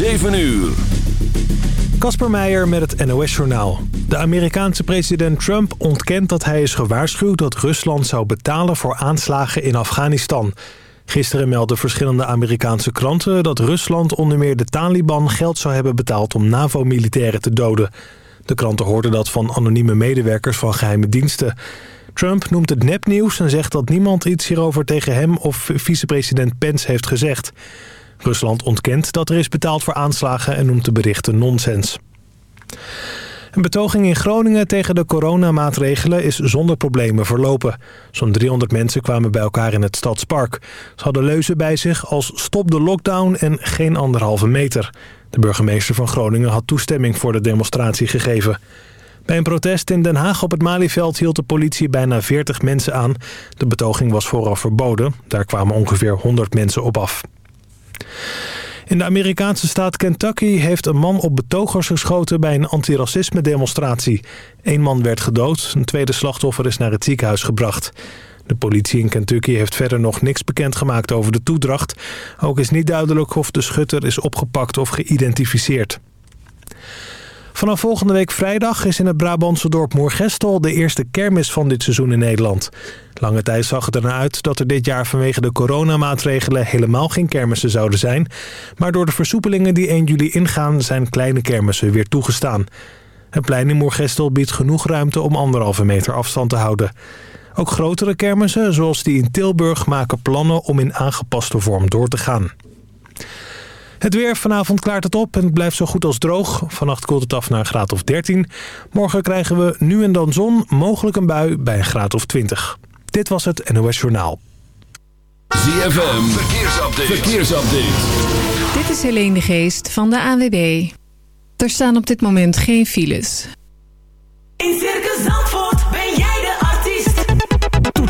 7 uur. Kasper Meijer met het NOS-journaal. De Amerikaanse president Trump ontkent dat hij is gewaarschuwd... dat Rusland zou betalen voor aanslagen in Afghanistan. Gisteren meldden verschillende Amerikaanse kranten... dat Rusland onder meer de Taliban geld zou hebben betaald... om NAVO-militairen te doden. De kranten hoorden dat van anonieme medewerkers van geheime diensten. Trump noemt het nepnieuws en zegt dat niemand iets hierover tegen hem... of vicepresident Pence heeft gezegd... Rusland ontkent dat er is betaald voor aanslagen en noemt de berichten nonsens. Een betoging in Groningen tegen de coronamaatregelen is zonder problemen verlopen. Zo'n 300 mensen kwamen bij elkaar in het Stadspark. Ze hadden leuzen bij zich als stop de lockdown en geen anderhalve meter. De burgemeester van Groningen had toestemming voor de demonstratie gegeven. Bij een protest in Den Haag op het Malieveld hield de politie bijna 40 mensen aan. De betoging was vooraf verboden. Daar kwamen ongeveer 100 mensen op af. In de Amerikaanse staat Kentucky heeft een man op betogers geschoten bij een antiracisme demonstratie. Eén man werd gedood, een tweede slachtoffer is naar het ziekenhuis gebracht. De politie in Kentucky heeft verder nog niks bekendgemaakt over de toedracht. Ook is niet duidelijk of de schutter is opgepakt of geïdentificeerd. Vanaf volgende week vrijdag is in het Brabantse dorp Moergestel de eerste kermis van dit seizoen in Nederland. Lange tijd zag het ernaar uit dat er dit jaar vanwege de coronamaatregelen helemaal geen kermissen zouden zijn. Maar door de versoepelingen die 1 juli ingaan zijn kleine kermissen weer toegestaan. Het plein in Moergestel biedt genoeg ruimte om anderhalve meter afstand te houden. Ook grotere kermissen, zoals die in Tilburg, maken plannen om in aangepaste vorm door te gaan. Het weer, vanavond klaart het op en het blijft zo goed als droog. Vannacht koelt het af naar een graad of 13. Morgen krijgen we nu en dan zon, mogelijk een bui bij een graad of 20. Dit was het NOS Journaal. ZFM, verkeersupdate. verkeersupdate. Dit is Helene de Geest van de ANWB. Er staan op dit moment geen files. In Circus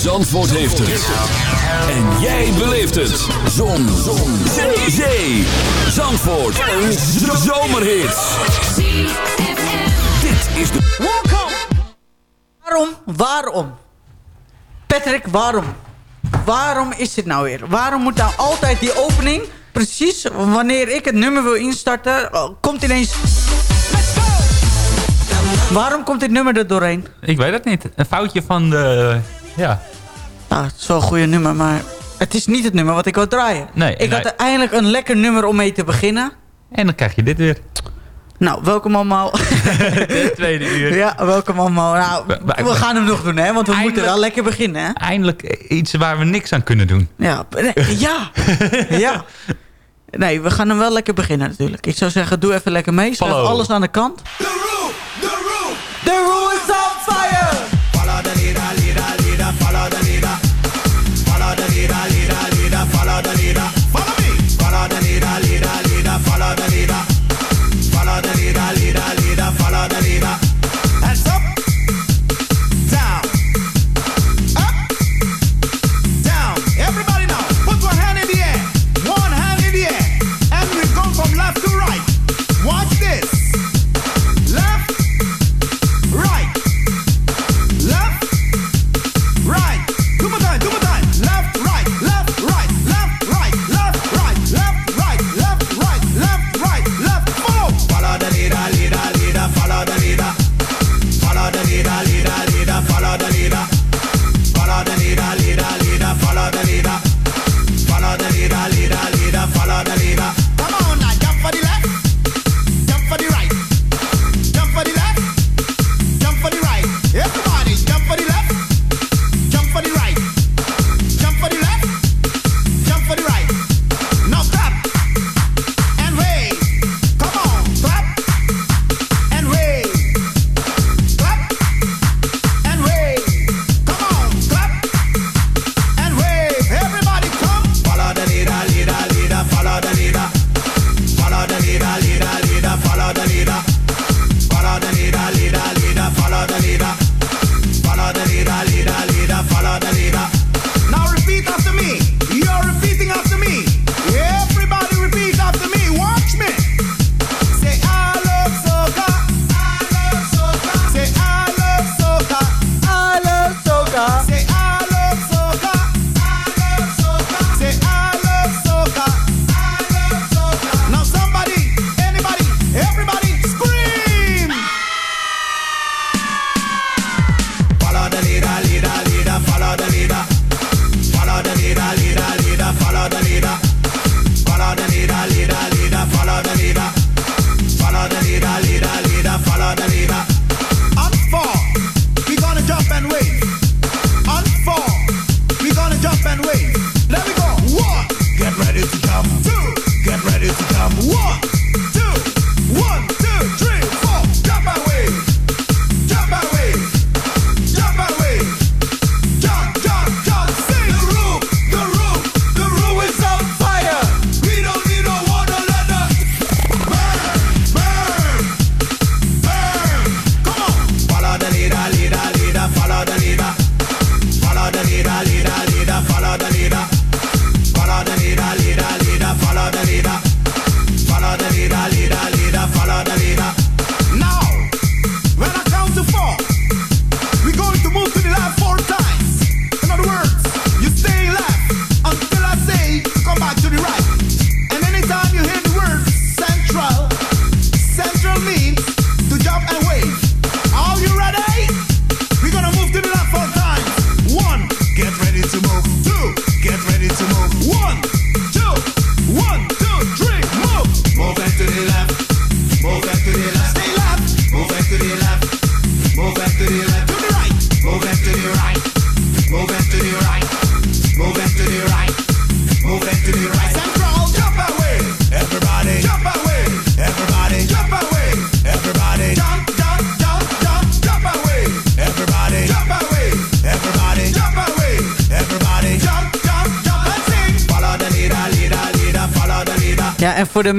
Zandvoort heeft het. En jij beleeft het. Zon. Zon. Zee. Zee. Zandvoort. Een zomerhit. Dit is de... Welkom! Waarom? Waarom? Patrick, waarom? Waarom is dit nou weer? Waarom moet nou altijd die opening... Precies, wanneer ik het nummer wil instarten... oh, komt ineens... Waarom komt dit nummer er doorheen? Ik weet het niet. Een foutje van de... Ja. Nou, het is wel een goede nummer, maar... Het is niet het nummer wat ik wil draaien. Nee, ik had eindelijk een lekker nummer om mee te beginnen. En dan krijg je dit weer. Nou, welkom allemaal. De tweede uur. ja, welkom allemaal. Nou, We- gaan hem nog doen, hè? Want we Eindelijk- moeten wel lekker beginnen, hè? Eindelijk iets waar we niks aan kunnen doen. Ja, nee, ja. ja. Nee, we gaan hem wel lekker beginnen natuurlijk. Ik zou zeggen, doe even lekker mee. Schrijf alles aan de kant. The rule, the rule. The rule is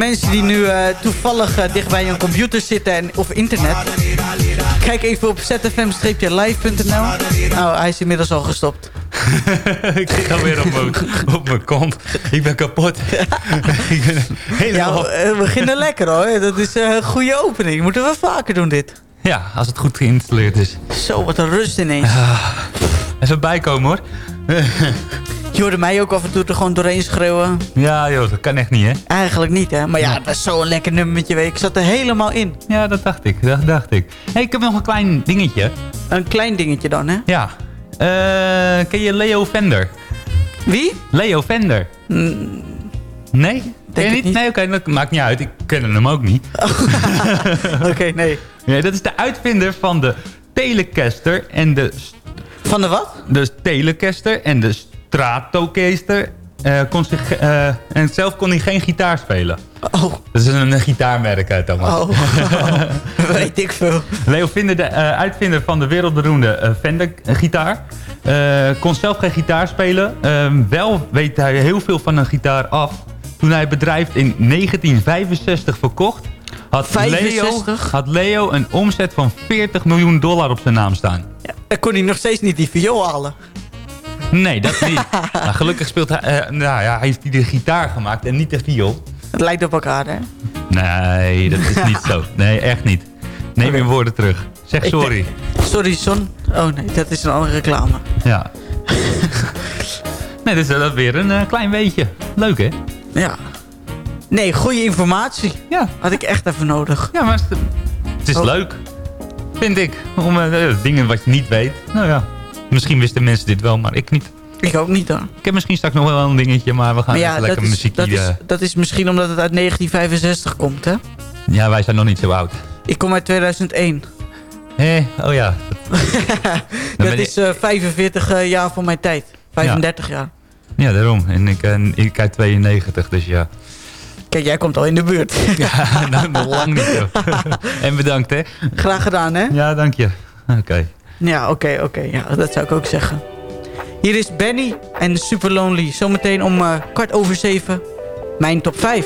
mensen die nu eh, toevallig eh, dicht bij een computer zitten en, of internet... Kijk even op zfm-live.nl. Nou, hij is inmiddels al gestopt. ik zit alweer op mijn, op mijn kont. Ik ben kapot. ik ben Ja, helemaal... we beginnen lekker hoor. Dat is een goede opening. Moeten we vaker doen dit. Ja, als het goed geïnstalleerd is. Zo, wat een rust ineens. Even bijkomen hoor. Je hoorde mij ook af en toe er gewoon doorheen schreeuwen. ja joh, dat kan echt niet hè. Eigenlijk niet hè. Maar ja, dat is zo'n lekker nummertje. Ik zat er helemaal in. Ja, dat dacht ik. Dat dacht ik. hey, ik heb nog een klein dingetje. Een klein dingetje dan hè. Ja. Eh, ken je Leo Vender? Wie? Leo Vender. Nee? Ken je het niet? niet. Nee, oké, dat maakt niet uit. Ik ken hem ook niet. Oké, nee. Nee, dat is de uitvinder van de Telecaster en de, Van de wat? de Telecaster en de Stratocaster. Eh, kon zich, eh, en zelf kon hij geen gitaar spelen. Oh, Dat is een, een gitaarmerk uit Thomas. oh. Weet ik veel. Leo Vinder, de eh, uitvinder van de wereldberoemde Fender-gitaar. kon zelf geen gitaar spelen. Ehm, wel weet hij heel veel van een gitaar af. Toen hij het bedrijf in 1965 verkocht... Had Leo, 65? had Leo een omzet van 40 miljoen dollar op zijn naam staan. Ja, kon hij nog steeds niet die viool halen. Nee, dat niet. maar gelukkig speelt hij... eh, nou ja, hij heeft de gitaar gemaakt en niet de viool. Het lijkt op elkaar hè. Nee, dat is niet zo. Nee, echt niet. Neem je woorden terug. Zeg sorry. Sorry Son. Oh nee, dat is een andere reclame. Ja. nee, dus dat is weer een eh, klein beetje. Leuk, hè? Ja. Nee, goede informatie. Ja. Had ik echt even nodig. Ja, maar het, is Oh. leuk. Vind ik. Om eh, dingen wat je niet weet. Nou ja. Misschien wisten mensen dit wel, maar ik niet. Ik ook niet hoor. Ik heb misschien straks nog wel een dingetje, maar we gaan Maar ja, even lekker is, muziekje... dat, is, eh, dat is misschien omdat het uit 1965 komt hè. Ja, wij zijn nog niet zo oud. Ik kom uit 2001. Hé, oh ja. Dat is eh 45 eh, jaar voor mijn tijd. 35 jaar. Ja, daarom. En ik, eh, ik uit 92, dus ja. Kijk, jij komt al in de buurt. Ja, nou, nog lang niet en bedankt, hè. Graag gedaan hè. Ja, dank je. Oké. Ja, oké, oké. Ja, dat zou ik ook zeggen. Hier is Benny en Super Lonely. Zometeen om eh, kwart over zeven. Mijn top vijf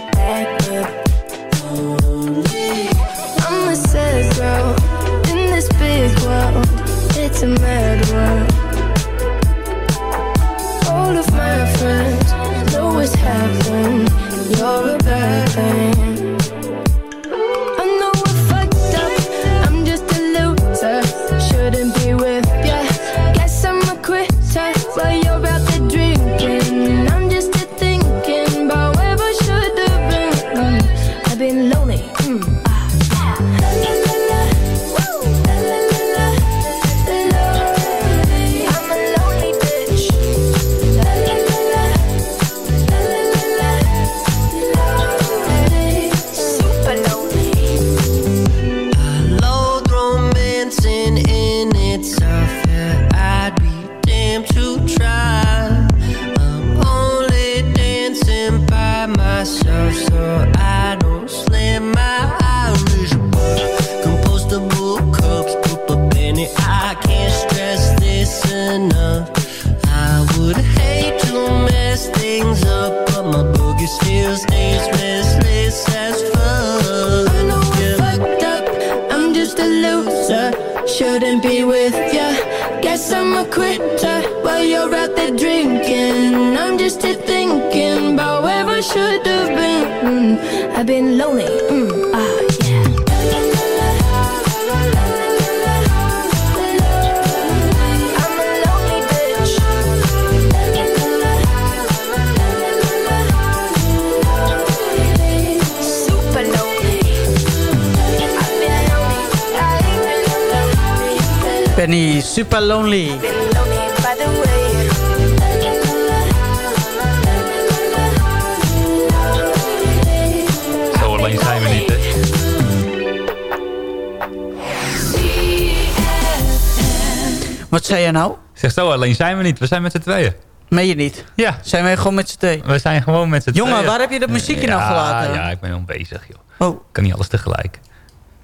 Wat zei je nou? Zeg zo, alleen zijn we niet. We zijn met z'n tweeën. Meen je niet? Ja. Zijn wij gewoon met z'n tweeën? We zijn gewoon met z'n Jongen, tweeën. waar heb je dat muziekje nou gelaten? Ja, ik ben al bezig, joh. Oh. Ik kan niet alles tegelijk.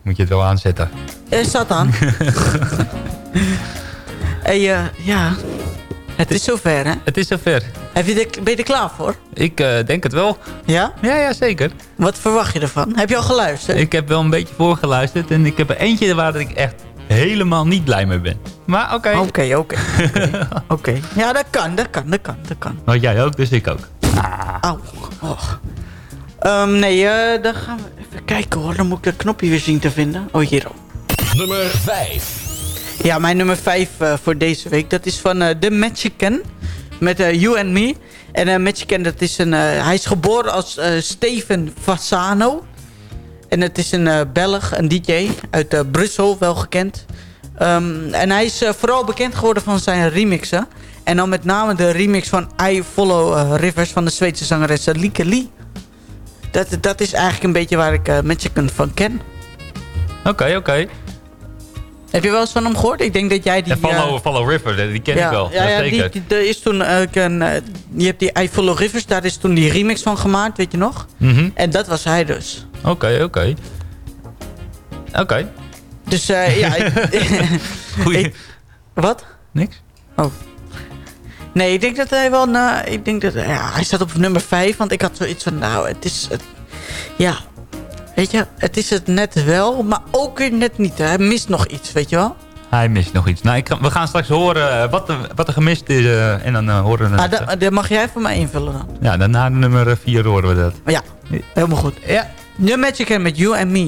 Moet je het wel aanzetten. Er staat aan. hey, eh, ja. Het is zover, hè? Het is zover. Heb je de, ben je er klaar voor? Ik eh, denk het wel. Ja? Ja, ja, zeker. Wat verwacht je ervan? Heb je al geluisterd? Ik heb wel een beetje voorgeluisterd. En ik heb er eentje waar ik echt helemaal niet blij mee ben. Maar oké. Oké, oké. oké. Ja, dat kan, dat kan, dat kan, dat kan. Maar jij ook, dus ik ook. Auw. Och. Ehm, nee, eh, dan gaan we even kijken hoor. Dan moet ik dat knopje weer zien te vinden. Oh, hier. Nummer 5. Ja, mijn nummer 5 voor deze week. Dat is van eh The Mexican. Met eh, You and Me. En uh, Mexican, dat is een, eh, hij is geboren als eh, Steven Fasano. En het is een eh, Belg, een DJ uit eh, Brussel, wel gekend. Ehm, en hij is eh, vooral bekend geworden van zijn remixen. En dan met name de remix van I Follow Rivers van de Zweedse zangeres Lieke Lee. Dat, dat is eigenlijk een beetje waar ik Mexican van ken. Oké, oké. Heb je wel eens van hem gehoord? Ik denk dat jij die... En Follow, eh, Follow River, die ken ja, ik wel. Ja, ja, zeker. die, die- er is toen ook een... eh, je hebt die I Follow Rivers, daar is toen die remix van gemaakt, weet je nog? Mhm. En dat was hij dus. Oké, oké. Oké. Dus eh, ja... ik- Goeie. ik- wat? Niks? Oh. Nee, ik denk dat hij wel... eh, ik denk dat... Ja, hij staat op nummer 5, want ik had zoiets van... Nou, het is... Het, ja, weet je, het is het net wel, maar ook weer net niet. Hij mist nog iets, weet je wel? Hij mist nog iets. Nou, ik, we gaan straks horen eh, wat, er, wat er gemist is. eh, en dan eh, horen we Ah, het. dat, dat mag jij voor mij invullen dan. Ja, dan na nummer 4 horen we dat. Ja, helemaal goed. Ja, The Magic met You and Me.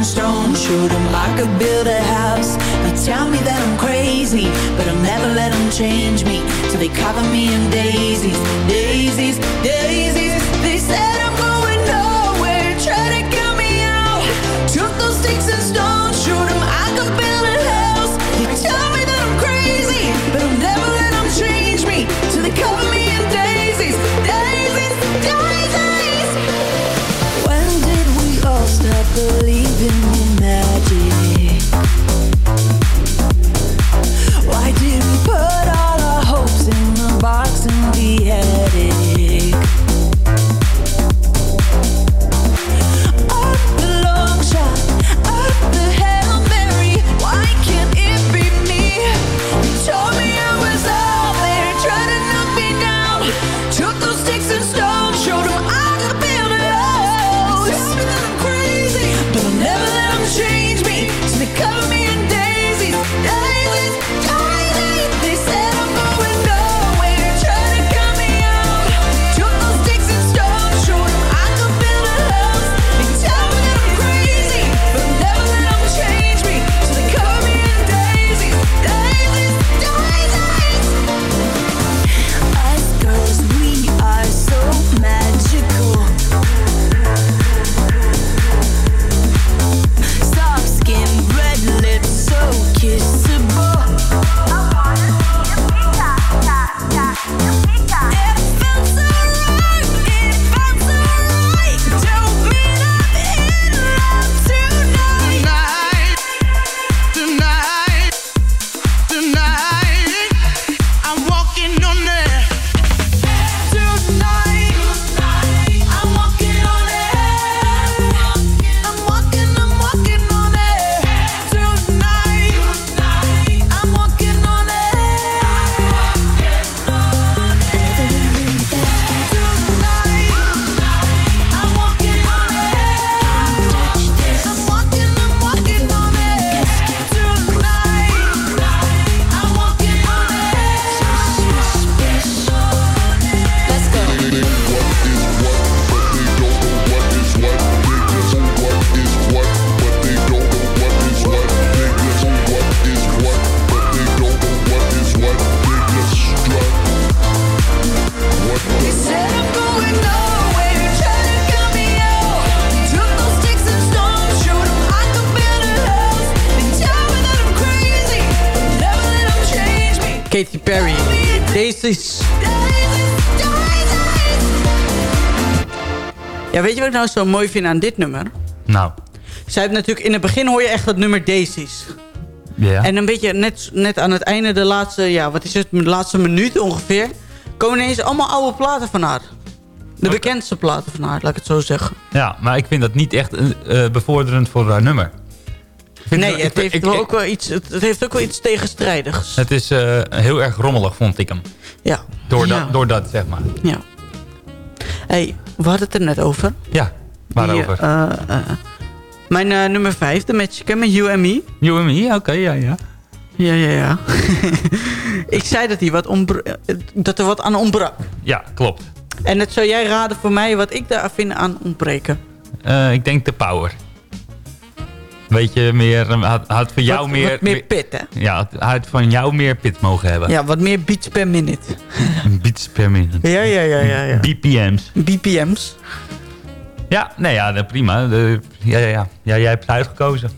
And stones, showed them I could build a house. They tell me that I'm crazy, but I'll never let them change me. Till they cover me in daisies, daisies, daisies. Ik nou zo mooi vind aan dit nummer? Nou, Zij heeft natuurlijk, in het begin hoor je echt dat nummer Daisies. ja. En een beetje net, net aan het einde, de laatste, ja, wat is het, de laatste minuut ongeveer... komen ineens allemaal oude platen van haar. De bekendste platen van haar, laat ik het zo zeggen. ja, maar ik vind dat niet echt eh, eh, bevorderend voor haar nummer. Nee, het heeft, ik- wel ik- ook wel iets, het, heeft ook wel iets tegenstrijdigs. Het is eh, heel erg rommelig, vond ik hem. Ja. Door, Ja. dat, door dat, zeg maar. Ja. hey, we hadden het er net over. Ja, waarover? Die, eh, eh, mijn eh, nummer 5, de Magic met You and Me. You and Me, oké, ja, ja. Ja, ja, ja. ik zei dat, hij wat dat er wat aan ontbrak. Ja, klopt. En het zou jij raden voor mij wat ik daar vind aan ontbreken. Ik denk de power. Weet je, meer, eh, had, had voor jou Wat- meer... wat meer pit, hè? Ja, had- had van jou meer pit mogen hebben. Ja, wat meer beats per minute. Beats per minute. Ja, ja, ja, ja. ja. BPM's. BPM's. Ja, nee, ja, prima. De- ja, ja, ja. ja, jij hebt het uitgekozen.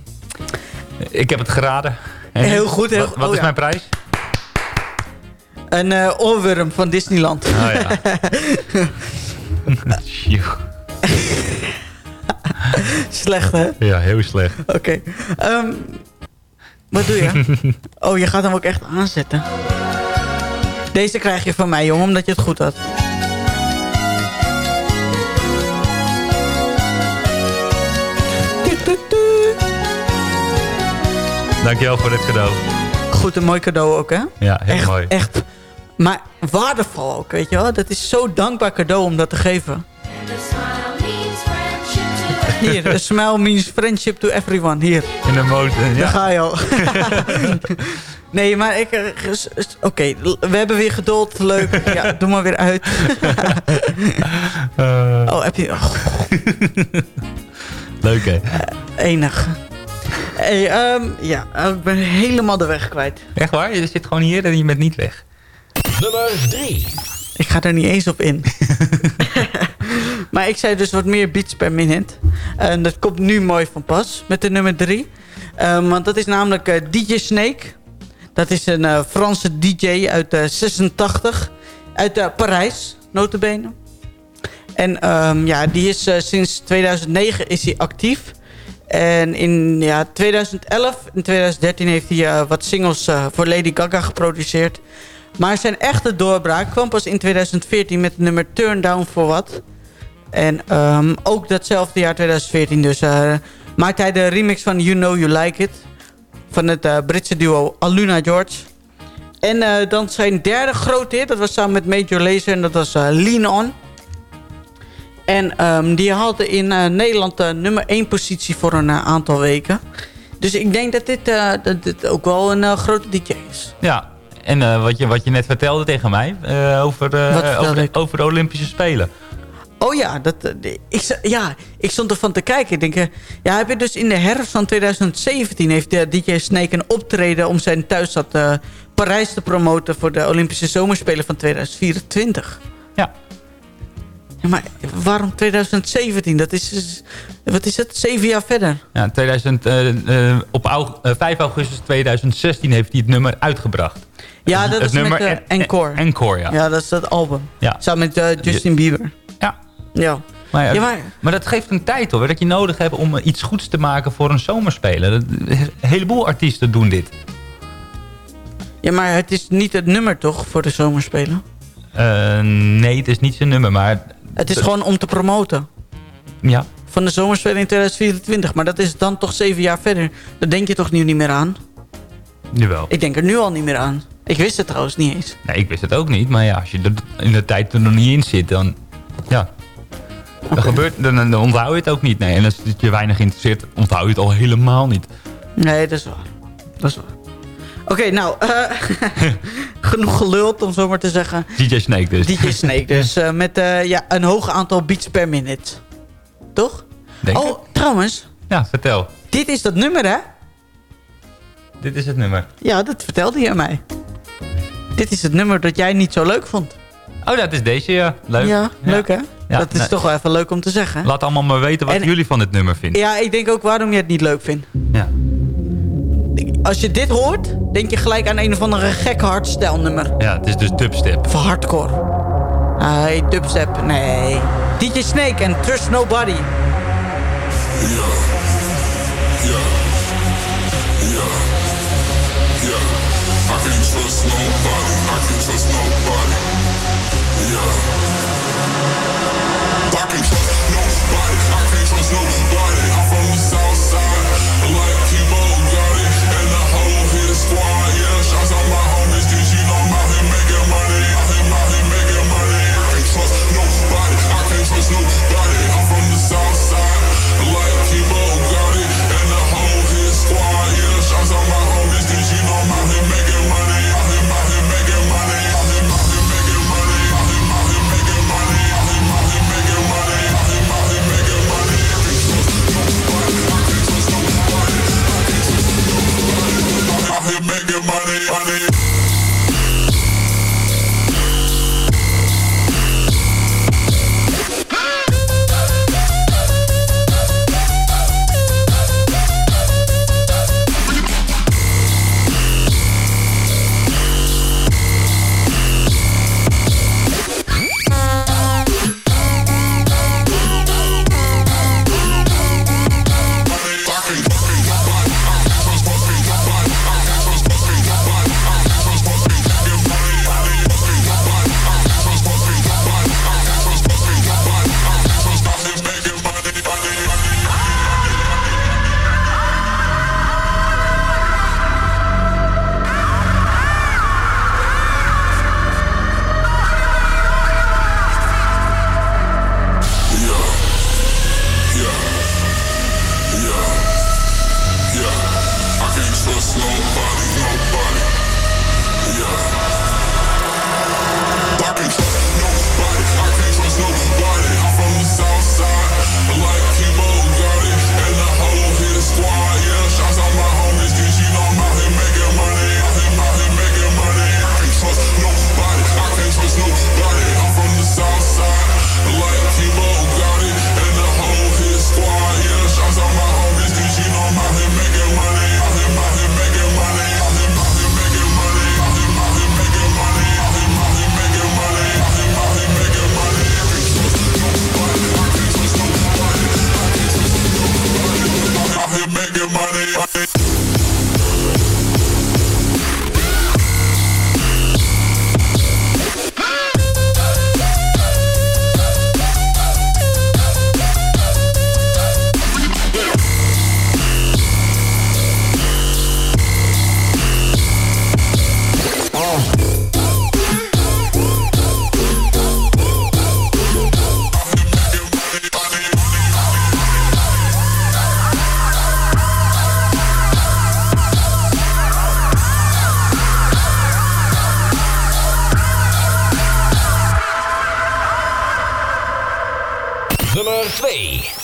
Ik heb het geraden. En Heel goed, heel Wat, goed. wat Oh, is ja. mijn prijs? Een eh, oorworm van Disneyland. Oh ja. Slecht, hè? Ja, heel slecht. Oké. Ehm, wat doe je? oh, je gaat hem ook echt aanzetten. Deze krijg je van mij, jongen, omdat je het goed had. Dankjewel voor dit cadeau. Goed, een mooi cadeau ook, hè? Ja, heel echt, mooi. Echt, maar waardevol ook, weet je wel? Dat is zo'n dankbaar cadeau om dat te geven. Hier, a smile means friendship to everyone. Hier. In de motor, Daar ja. ga je al. nee, maar ik... eh, Oké, we hebben weer geduld. Leuk. Ja, doe maar weer uit. Eh, oh, heb je... oh, leuk, hè? enig. Hey, ehm, ja, ik ben helemaal de weg kwijt. Echt waar? Je zit gewoon hier en je bent niet weg. Nummer 3. Ik ga er niet eens op in. Maar ik zei dus wat meer beats per minute. En dat komt nu mooi van pas met de nummer 3. want dat is namelijk eh, DJ Snake. Dat is een eh, Franse DJ uit eh 86. Uit Parijs, notabene. En ehm, ja, die is sinds 2009 is hij actief. En in ja, 2011 en 2013 heeft hij wat singles voor Lady Gaga geproduceerd. Maar zijn echte doorbraak kwam pas in 2014 met het nummer Turn Down For What. En ehm, ook datzelfde jaar 2014 dus maakte hij de remix van You Know You Like It. Van het eh, Britse duo Aluna George. En eh, dan zijn derde grote hit, dat was samen met Major Lazer en dat was Lean On. En ehm, die haalde in Nederland de nummer 1 positie voor een aantal weken. Dus ik denk dat dit, dat dit ook wel een grote DJ is. Ja, en wat, je, wat je net vertelde tegen mij over, over, over de Olympische Spelen. Oh ja, dat, eh, ik, ja, ik stond ervan te kijken. Ik denk, eh, ja, heb je dus in de herfst van 2017 heeft de DJ Snake een optreden om zijn thuisstad eh, Parijs te promoten voor de Olympische Zomerspelen van 2024. Ja. Ja, maar waarom 2017? Dat is, is- wat is het? Zeven jaar verder. Ja, 2000, eh, eh, op au- eh, 5 augustus 2016 heeft hij het nummer uitgebracht. Ja, dat het is met nummer En- Encore. Encore, ja. Ja, dat is dat album. Ja. Samen met eh, Justin Bieber. Ja. Maar, ja, Ja, maar- maar... dat geeft een tijd hoor, dat je nodig hebt om iets goeds te maken voor een zomerspelen. Een heleboel artiesten doen dit. Ja, maar het is niet het nummer toch voor de Zomerspelen? Eh, nee, het is niet zijn nummer, maar... Het is gewoon om te promoten. Ja, van de zomerspelen in 2024. Maar dat is dan toch zeven jaar verder. Daar denk je toch nu niet meer aan? jawel. Ik denk er nu al niet meer aan. Ik wist het trouwens niet eens. Nee, ik wist het ook niet. Maar ja, als je er in de tijd er nog niet in zit, dan... Ja. Dan, gebeurt, dan, dan onthoud je het ook niet. Nee, en als het je weinig interesseert, onthoud je het al helemaal niet. Nee, dat is waar. Dat is waar. Oké, nou, eh, genoeg geluld om zo maar te zeggen. DJ Snake dus. DJ Snake dus, eh, met eh, ja, een hoog aantal beats per minute. Toch? Denk oh, trouwens, Ja, vertel. dit is dat nummer, hè? Dit is het nummer. Ja, dat vertelde je mij. Dit is het nummer dat jij niet zo leuk vond. Oh, dat is deze, ja. Leuk. Ja, leuk hè? Ja, dat is nee. toch wel even leuk om te zeggen. Laat allemaal maar weten wat En- jullie van dit nummer vinden. Ja, ik denk ook waarom je het niet leuk vindt. Ja. Als je dit hoort, denk je gelijk aan een of andere gek hardstyle nummer. Ja, het is dus dubstep. Of hardcore. Nee, dubstep, nee. DJ Snake en Trust Nobody. I can't trust nobody. I can't trust nobody. I party, party. Nummer 2.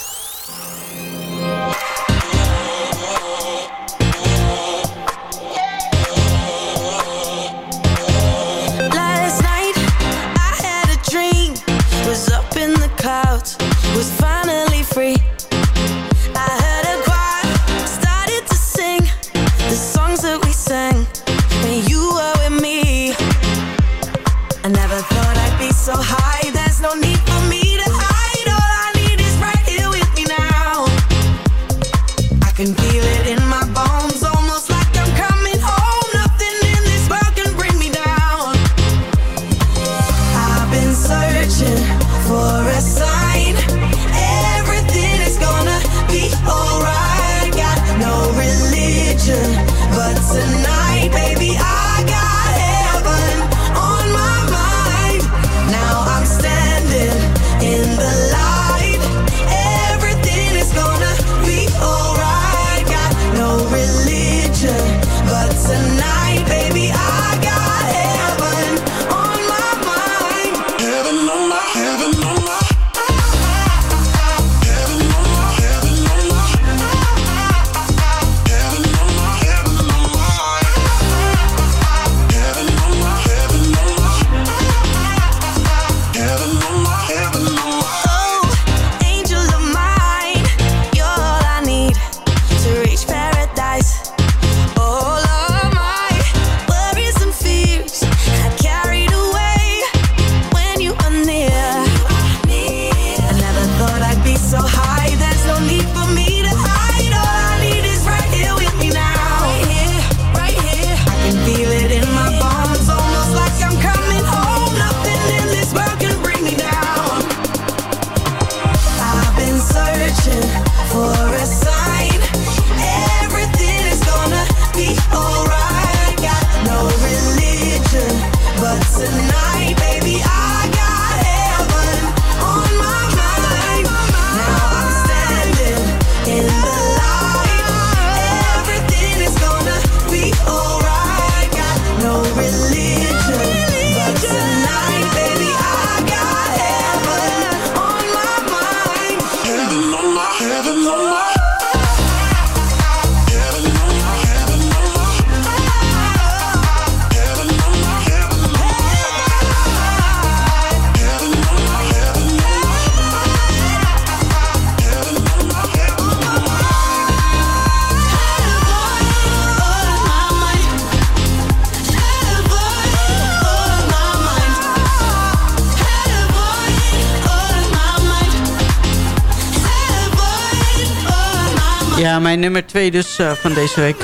Mijn nummer twee dus eh, van deze week.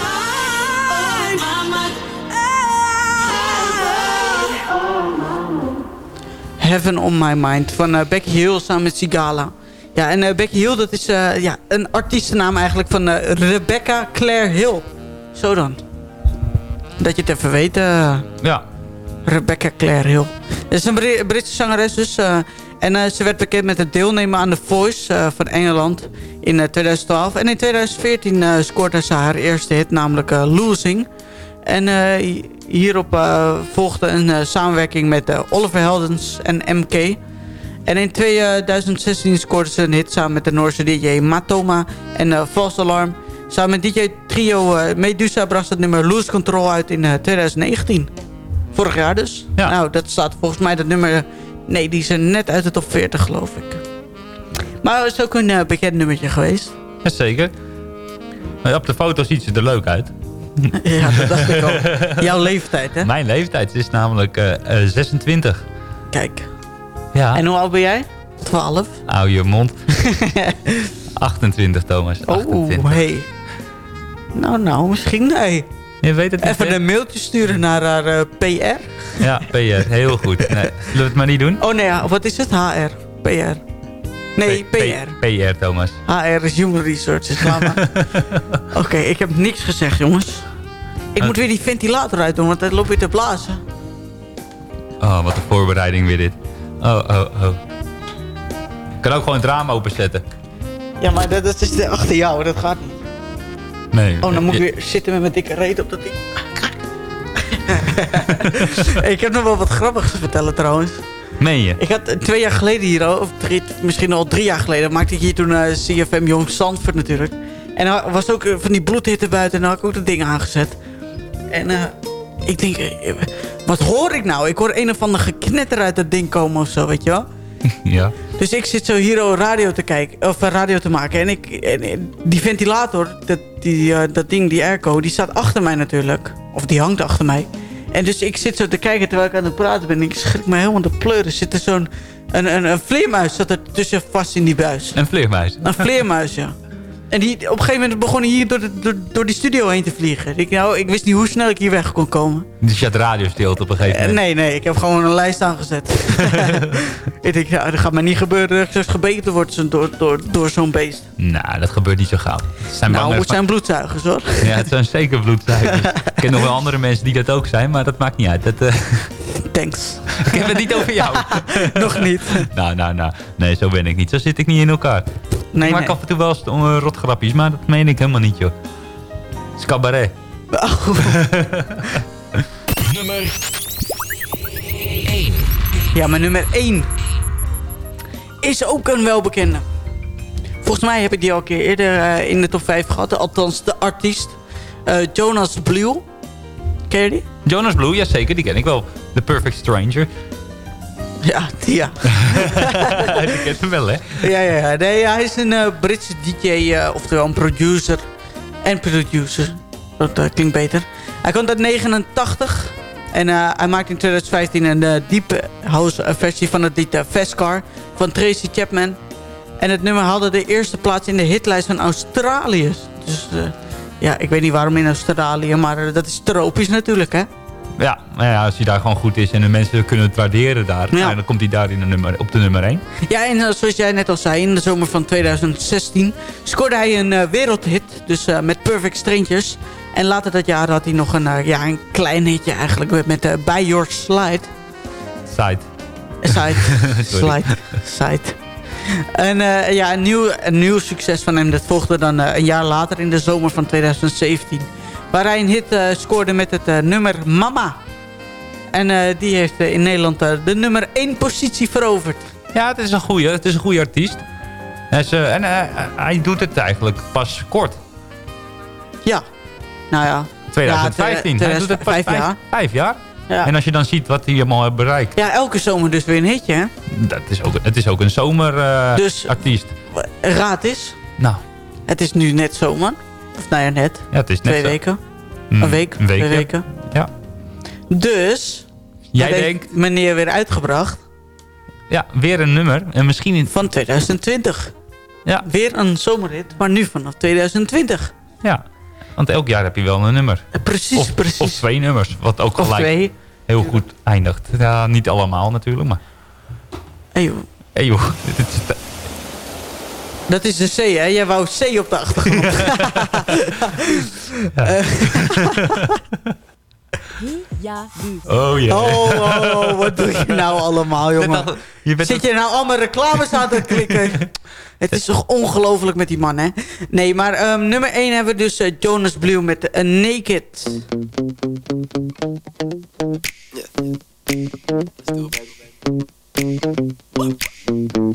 Heaven on My Mind van eh, Becky Hill samen met Sigala. Ja, en eh, Becky Hill dat is ja, een artiestennaam eigenlijk van Rebecca Claire Hill. Zo dan. Dat je het even weet. Ja. Rebecca Claire Hill. Het is een Bri- Britse zangeres dus. en ze werd bekend met het deelnemen aan The Voice van Engeland in eh, 2012. En in 2014 eh, scoorde ze haar eerste hit, namelijk eh, Losing. En eh, hi- hierop eh, volgde een eh, samenwerking met eh, Oliver Heldens en MK. En in 2016 scoorde ze een hit samen met de Noorse DJ Matoma en eh, False Alarm. Samen met DJ Trio eh, Medusa bracht het nummer Lose Control uit in eh, 2019. Vorig jaar dus. Nou, dat staat volgens mij dat nummer... Nee, die is er net uit de top 40 geloof ik. Maar het is ook een eh, bekend nummertje geweest. Jazeker. Maar op de foto ziet ze er leuk uit. Ja, dat dacht ik al. Jouw leeftijd, hè? Mijn leeftijd is namelijk eh, eh, 26. Kijk. Ja. En hoe oud ben jij? 12. Hou je mond. 28, Thomas. 28. Oeh, hey. Nou, nou, misschien nee. Je weet het niet, Even hè? een mailtje sturen naar haar eh, PR. Ja, PR. Heel goed. Nee, zullen we het maar niet doen? Oh nee, ja, wat is het? HR. PR. Nee, P- PR. P- PR, Thomas. HR is Human Resources. Oké, ik heb niks gezegd, jongens. Ik Oh. moet weer die ventilator uit doen, want het loopt weer te blazen. Oh, wat een voorbereiding weer dit. Oh, oh, oh. Ik kan ook gewoon het raam openzetten. Ja, maar dat, dat is achter jou, dat gaat niet. Nee. Oh, dan moet ik weer zitten met mijn dikke reet op dat ding. ik heb nog wel wat grappigs te vertellen trouwens. Meen je? Ik had eh, twee jaar geleden hier al, of drie, misschien al drie jaar geleden, maakte ik hier toen eh, CFM Jong Zandvoort natuurlijk. En er was ook eh, van die bloedhitte buiten en dan had ik ook dat ding aangezet. En ik denk, wat hoor ik nou? Ik hoor een of ander geknetter uit dat ding komen of zo, weet je wel? Ja. Dus ik zit zo hier al radio te kijken, of radio te maken. En, ik, en, die ventilator, dat, die, dat ding, die airco, die staat achter mij natuurlijk. Of die hangt achter mij. En dus ik zit zo te kijken terwijl ik aan het praten ben. En ik schrik me helemaal de pleuren. Er zit er zo'n een, een, een vleermuis zat er tussen vast in die buis. Een vleermuis. Een vleermuis, ja. En die, op een gegeven moment begon hij hier door, de, door, door die studio heen te vliegen. Ik, nou, ik wist niet hoe snel ik hier weg kon komen. Dus je had radio stilte op een gegeven Eh, moment. nee, nee, ik heb gewoon een lijst aangezet. ik denk, ja, dat gaat mij niet gebeuren dat ik straks gebeten word door, door, door zo'n beest. Nou, dat gebeurt niet zo gauw. Het zijn nou, het zijn bloedzuigers hoor. Ja, het zijn zeker bloedzuigers. ik ken nog wel andere mensen die dat ook zijn, maar dat maakt niet uit. Dat, eh, Thanks. ik heb het niet over jou. Nog niet. nou, nou, nou. Nee, zo ben ik niet. Zo zit ik niet in elkaar. Nee, ik maak nee. af en toe wel eens uh, rotgrapjes, maar dat meen ik helemaal niet, joh. Het is cabaret. Nummer Ja, maar nummer 1 is ook een welbekende. Volgens mij heb ik die al een keer eerder eh, in de top 5 gehad. Althans, de artiest. Eh, Jonas Blue. Ken je die? Jonas Blue, ja zeker, die ken ik wel. The Perfect Stranger. Ja, ja. die kent hem wel, hè? ja, ja, ja. Nee, hij is een eh, Britse DJ, eh, oftewel een producer en producer. Dat eh, klinkt beter. Hij komt uit 89 en hij maakte in 2015 een deep house versie van het lied Vescar van Tracy Chapman. En het nummer haalde de eerste plaats in de hitlijst van Australië. Dus ja, ik weet niet waarom in Australië, maar dat is tropisch natuurlijk, hè? Ja, maar ja, als hij daar gewoon goed is en de mensen kunnen het waarderen daar, Ja. nou, dan komt hij daar in de nummer, op de nummer 1. Ja, en eh, zoals jij net al zei, in de zomer van 2016 scoorde hij een eh, wereldhit. Dus eh, met Perfect Strangers. En later dat jaar had hij nog een, ja, een klein hitje eigenlijk met, By Your Slide. Side. Side. Slide. Side. En ja, een nieuw, een nieuw succes van hem. Dat volgde dan een jaar later in de zomer van 2017. Waar hij een hit eh, scoorde met het eh, nummer Mama. En eh, die heeft in Nederland de nummer 1 positie veroverd. Ja, het is een goeie, het is een goede artiest. En eh, hij doet het eigenlijk pas kort. Ja. Nou ja. 2015. Ja, hij doet het pas vijf vijf, jaar. vijf jaar. Ja. En als je dan ziet wat hij allemaal heeft bereikt. Ja, elke zomer dus weer een hitje, hè? Dat is ook, het is ook een zomerartiest. Dus- artiest. Raad is. Nou, Het is nu net zomer. Of nou ja, net. ja, het is net Twee zo. weken. Mm, Een week. Een Twee ja. weken. Ja. Dus. Jij denkt, meneer weer uitgebracht. ja, weer een nummer. En misschien in, Van 2020. ja, Weer een zomerhit. Maar nu vanaf 2020. ja. Want elk jaar heb je wel een nummer. Eh, Precies, Of, precies. of twee nummers. Wat ook Of gelijk twee. heel goed eindigt. Ja, niet allemaal natuurlijk, maar... Hey, joh. Hey joh, dit is te- Dat is de C, hè? Jij wou C op de achtergrond. Eh, Ja. Oh ja. oh, oh, oh, wat doe je nou allemaal, jongen? al- je bent Zit je nou allemaal reclames aan te klikken? Het is toch ongelooflijk met die man, hè? Nee, maar ehm, nummer 1 hebben we dus eh, Jonas Blue met uh, Naked. You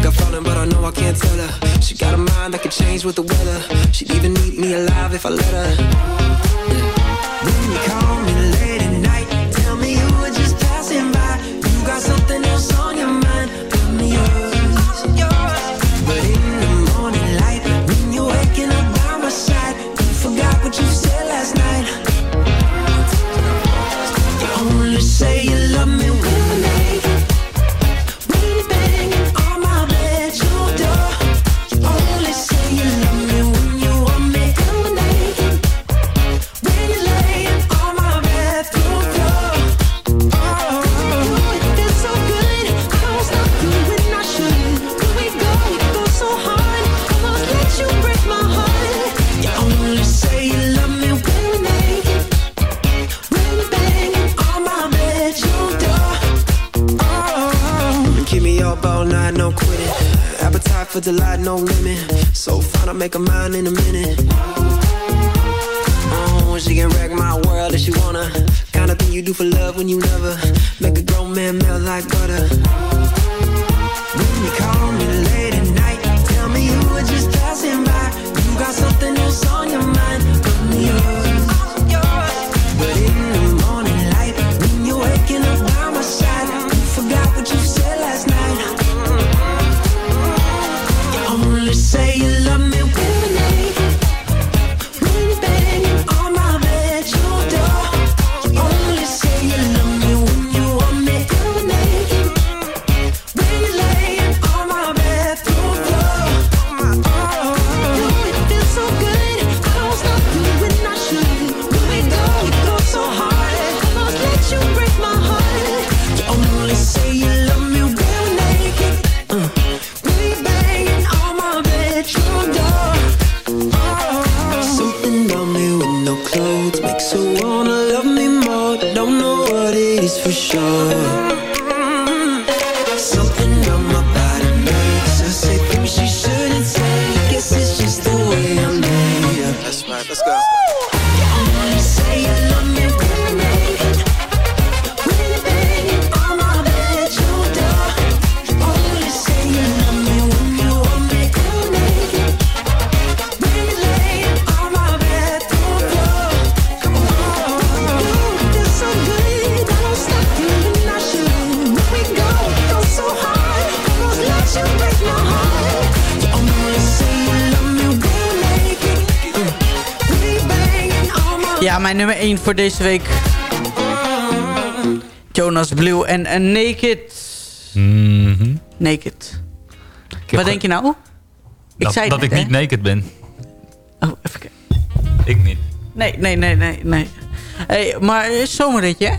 Think I'm falling, but I know I can't tell her. She got a mind that could change with the weather. She'd even eat me alive if I let her. It voor deze week. Jonas Blue en Naked. Mhm. Naked. Wat denk je nou? Ik dat zei het dat net, ik hè? niet naked ben. Oh, even kijken. Ik niet. Nee, nee, nee, nee, nee. Hey, maar zomerritje, hè?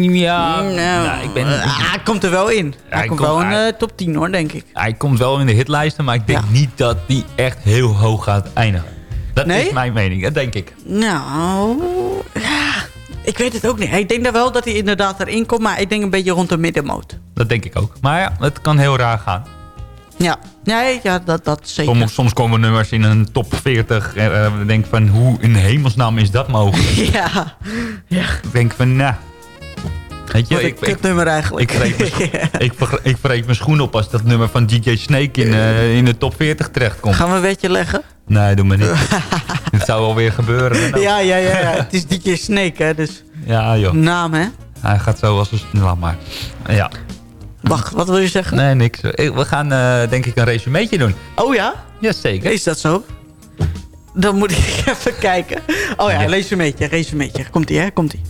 Ja, nou, nou, ik ben... ah, hij komt er wel in. hij, hij komt komt- wel in de top 10 hoor, denk ik. Hij komt wel in de hitlijsten, maar ik denk niet dat die echt heel hoog gaat eindigen. Dat Nee? is mijn mening, dat denk ik. Nou, ja, ik weet het ook niet. Ik denk daar wel dat hij inderdaad erin komt, maar ik denk een beetje rond de middenmoot. Dat denk ik ook. Maar ja, het kan heel raar gaan. Ja, nee, ja dat, dat zeker. Soms, soms komen nummers in een top 40. En uh, ik denk van, hoe in hemelsnaam is dat mogelijk? Ja, ja. Ik denk van, nou... Weet je, ik, kutnummer eigenlijk. ik, ik, ik mijn schoen op als dat nummer van DJ Snake in, eh, in de top 40 terechtkomt. Gaan we een wetje leggen? Nee, doe maar niet. Dit zou alweer gebeuren. Nou, Ja, ja, ja, ja. Het is DJ Snake, hè, dus ja, joh. naam, hè? Hij gaat zo als een... Laat maar. Ja. Wacht, wat wil je zeggen? Nee, niks. Ik- We gaan eh, denk ik een resumeetje doen. Oh ja? Jazeker. Is dat zo? Dan moet ik even kijken. Oh ja, resumeetje, resumeetje. Komt-ie, hè? Komt-ie.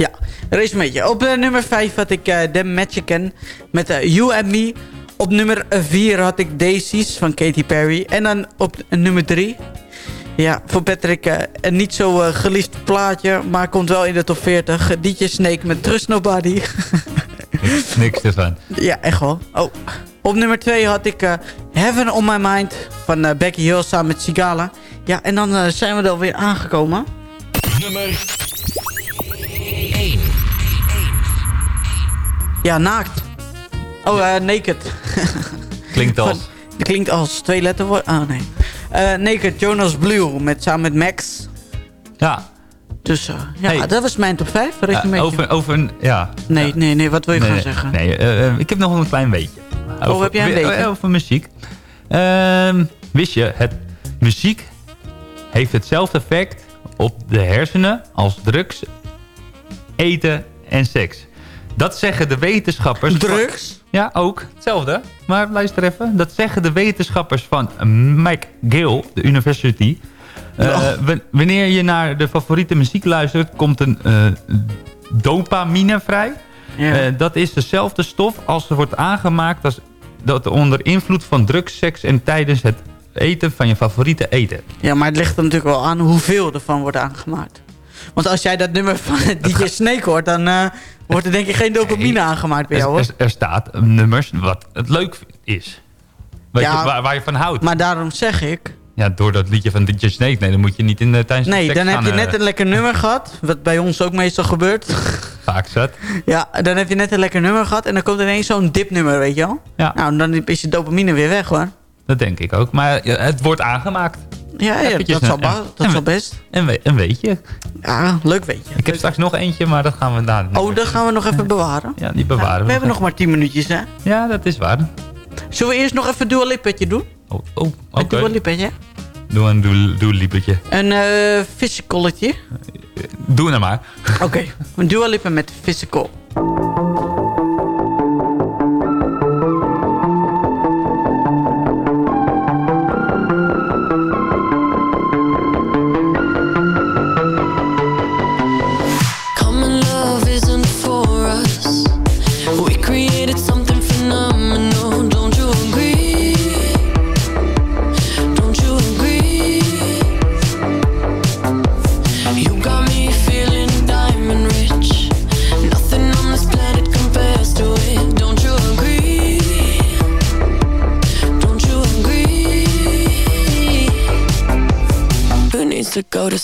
Ja, resumeetje. Op eh, nummer 5 had ik eh The Magican met eh, You and Me. Op nummer 4 had ik Daisies van Katy Perry. En dan op nummer 3... Ja, voor Patrick een niet zo geliefd plaatje, maar komt wel in de top 40. DJ Snake met Trust Nobody. Niks ervan. Ja, echt wel. Oh. Op nummer 2 had ik Heaven on My Mind van Becky Hill samen met Sigala. Ja, en dan zijn we er alweer aangekomen. Nummer Ja, naakt. Oh, eh, naked. Klinkt als... Van- klinkt als twee letterwoorden. Oh, nee. Eh, naked, Jonas Blue met, samen met Max. Ja. Dus eh, ja, Hey. dat was mijn top 5. Ja, over, over een... Ja. Nee, nee, nee, wat wil je Nee, gaan zeggen? Nee, ik heb nog een klein beetje. Oh, heb jij een beetje? Over muziek. Ehm, wist je, het, muziek heeft hetzelfde effect op de hersenen als drugs, eten en seks. Dat zeggen de wetenschappers... van- Drugs? ja, ook. Hetzelfde. Maar luister even. Dat zeggen de wetenschappers van McGill, de university. Eh, wanneer je naar de favoriete muziek luistert, komt een eh, dopamine vrij. Ja. Eh, dat is dezelfde stof als er wordt aangemaakt als dat onder invloed van drugs, seks en tijdens het eten van je favoriete eten. Ja, maar het ligt er natuurlijk wel aan hoeveel ervan wordt aangemaakt. Want als jij dat nummer van DJ Snake hoort... dan eh, wordt er denk ik geen dopamine aangemaakt bij jou. Hoor. Er, staat nummers wat het leuk is. Je, waar, je van houdt. Maar daarom zeg ik... Ja, door dat liedje van DJ Snake. Nee, dan moet je niet in eh, de tijdens Nee, de dan heb je eh, net een lekker nummer gehad. Wat bij ons ook meestal gebeurt. Vaak zat. Ja, dan heb je net een lekker nummer gehad. En dan komt ineens zo'n dipnummer, weet je wel. Ja. Nou, dan is je dopamine weer weg hoor. Dat denk ik ook. Maar het wordt aangemaakt. Ja, ja dat, zal, nou- dat zal best. Een, een weetje. Ja, leuk weetje. Ik heb straks nog eentje, maar dat gaan we daar. Oh, dat gaan we nog even bewaren? Ja, die bewaren we. We hebben nog maar 10 minuutjes, hè? Ja, dat is waar. Zullen we eerst nog even dual Lippetje doen? Oh, oh oké. Een dualipetje. Doe een dualipetje. Een uh. Doe nou maar. Oké, een dual Lippen met physical.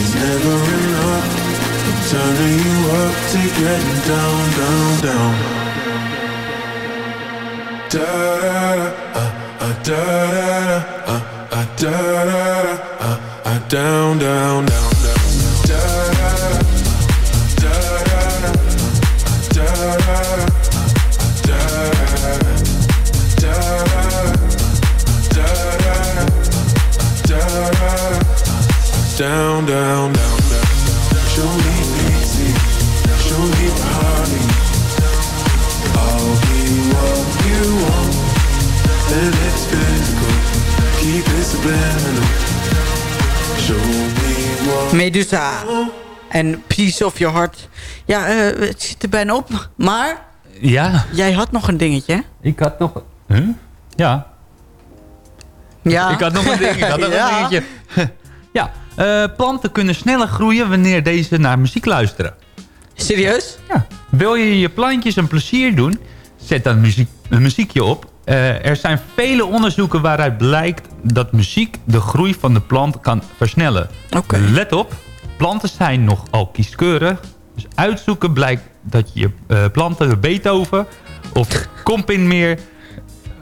Is never enough. I'm turning you up to getting down, down, down. Da da da, uh, uh, da da da, uh, uh, da da da, uh, uh, down, down, down, down. Da da da, da da da, da da da, da down, down, down, down. Show me pity, show me party. I'll be what you want, and it's physical. Keep it subliminal. Show me what. Medusa. En Piece of Your Heart. Ja, eh, het zit er bijna op. Maar Ja, jij had nog een dingetje, ik had nog... Huh? Ja, Ja. ik had nog een ding. Ik had nog Ja. een dingetje. Ja, eh, planten kunnen sneller groeien wanneer deze naar muziek luisteren. Serieus? Ja. Wil je je plantjes een plezier doen? Zet dan muziek, een muziekje op. Eh, er zijn vele onderzoeken waaruit blijkt dat muziek de groei van de plant kan versnellen. Let op, planten zijn nogal kieskeurig. Dus uitzoeken blijkt dat je eh, planten Beethoven of Compin meer...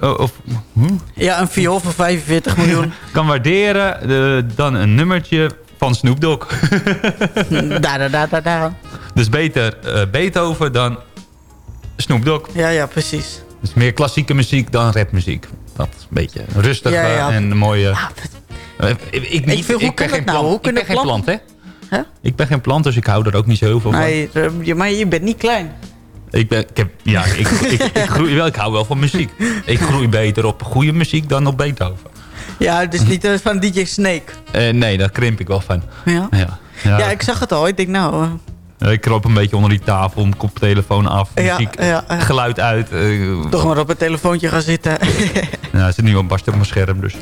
eh, of, hm? Ja, een viool van 45 miljoen. kan waarderen eh, dan een nummertje van Snoop Dogg. daar, daar, daar, daar, daar. Dus beter eh, Beethoven dan Snoop Dogg. Ja, ja, precies. Dus meer klassieke muziek dan rapmuziek. Dat is een beetje rustig Ja, ja. en mooie... Eh, ik, ik, niet- vind, hoe ik ben geen nou? plant. Hoe ik kunnen ben geen plant, planten- hè? Ik ben geen plant, dus ik hou er ook niet zo heel veel van. Nee, eh, maar je bent niet klein. Ik, ben, ik, heb, ja, ik, ik, ik, groei wel, ik hou wel van muziek. Ik groei beter op goede muziek dan op Beethoven. Ja, dus niet eh, van DJ Snake. Eh, nee, daar krimp ik wel van. Ja? Ja, Ja, ja. ik zag het al. Ik denk nou... eh, Ik kroop een beetje onder die tafel, mijn koptelefoon af, Ja, muziek, geluid uit. toch maar op het telefoontje gaan zitten. ja, er zit nu een barst op mijn scherm, dus...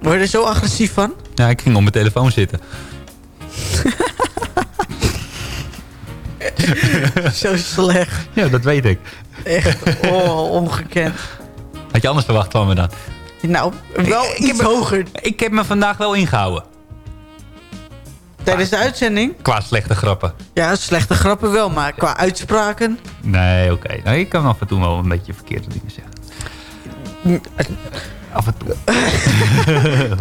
Word je er zo agressief van? Ja, ik ging op mijn telefoon zitten. zo slecht. Ja, dat weet ik. Echt, oh, ongekend. Had je anders verwacht van me dan? Nou, wel Ik- ik iets heb me- hoger. Ik heb me vandaag wel ingehouden. Tijdens de uitzending? Qua slechte grappen. Ja, slechte grappen wel, maar qua uitspraken... Nee, oké. Nou, ik kan af en toe wel een beetje verkeerde dingen zeggen. Af en toe.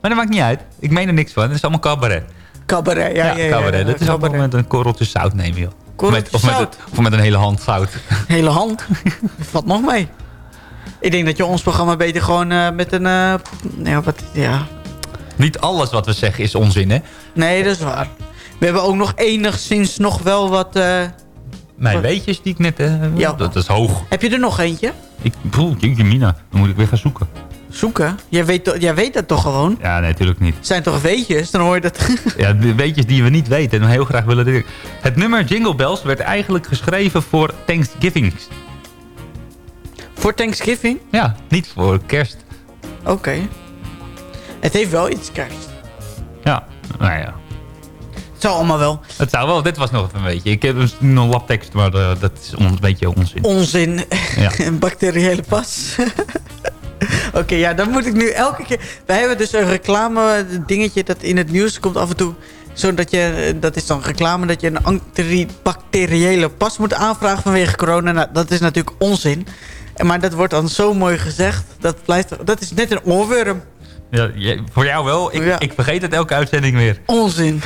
maar dat maakt niet uit. Ik meen er niks van. Het is allemaal cabaret. Cabaret, ja, ja, ja. cabaret. dat is cabaret. allemaal met een korreltje zout nemen, joh. Korreltje of, met, of, met, zout? of met een hele hand zout. Hele hand. Valt nog mee. Ik denk dat je ons programma beter gewoon eh, met een... eh, ja, wat, ja. Niet alles wat we zeggen is onzin, hè? Nee, dat is waar. We hebben ook nog enigszins nog wel wat... eh, Mijn weetjes die ik net... Ja. Dat is hoog. Heb je er nog eentje? Ik, jeetje mina. Dan moet ik weer gaan zoeken. Zoeken? Jij weet, jij weet dat toch gewoon? Ja, nee, natuurlijk niet. Het zijn toch weetjes? Dan hoor je dat... Ja, weetjes die we niet weten en heel graag willen. Het nummer Jingle Bells werd eigenlijk geschreven voor Thanksgiving. Voor Thanksgiving? Ja, niet voor kerst. Oké. Het heeft wel iets kerst. Ja, nou ja. Het zou allemaal wel. Het zou wel, dit was nog een beetje. Ik heb een labtekst, maar eh, dat is een beetje onzin. Onzin. Ja. een bacteriële pas. Oké, ja, dan moet ik nu elke keer... Wij hebben dus een reclame dingetje dat in het nieuws komt af en toe. Zodat je, dat is dan reclame dat je een antibacteriële pas moet aanvragen vanwege corona. Nou, dat is natuurlijk onzin. Maar dat wordt dan zo mooi gezegd. Dat, blijft, dat is net een oorworm. Ja, voor jou wel. Ik, Ja. ik vergeet het elke uitzending weer. Onzin.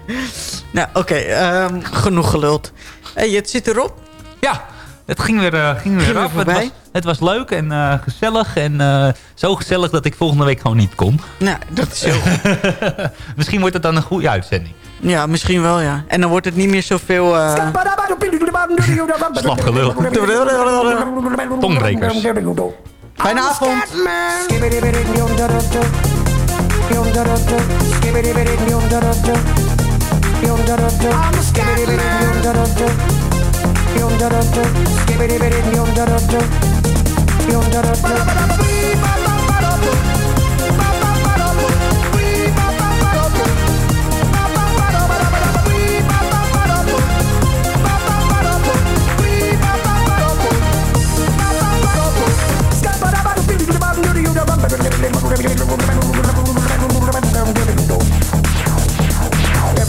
nou, oké. ehm, genoeg geluld. Hey, het zit erop. Ja, het ging weer, uh, ging weer af. Het was, het was, leuk en eh, gezellig. En uh, zo gezellig dat ik volgende week gewoon niet kom. Nou, dat is zo. goed. misschien wordt het dan een goede uitzending. Ja, misschien wel, ja. En dan wordt het niet meer zoveel... Uh... Slapgelul. Tongbrekers. Fijne avond. Yum da da da, skibbity bitty, yum da da da, yum da da da. Don't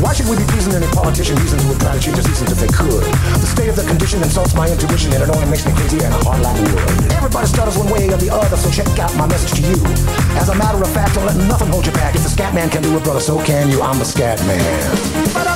Why should we be pleasing any politician reasons would try to change the seasons if they could? The state of the condition insults my intuition and it only makes me crazy and hard like wood. Everybody stutters one way or the other, so check out my message to you. As a matter of fact, don't let nothing hold you back. If the scat man can do it, brother, so can you. I'm the scat man.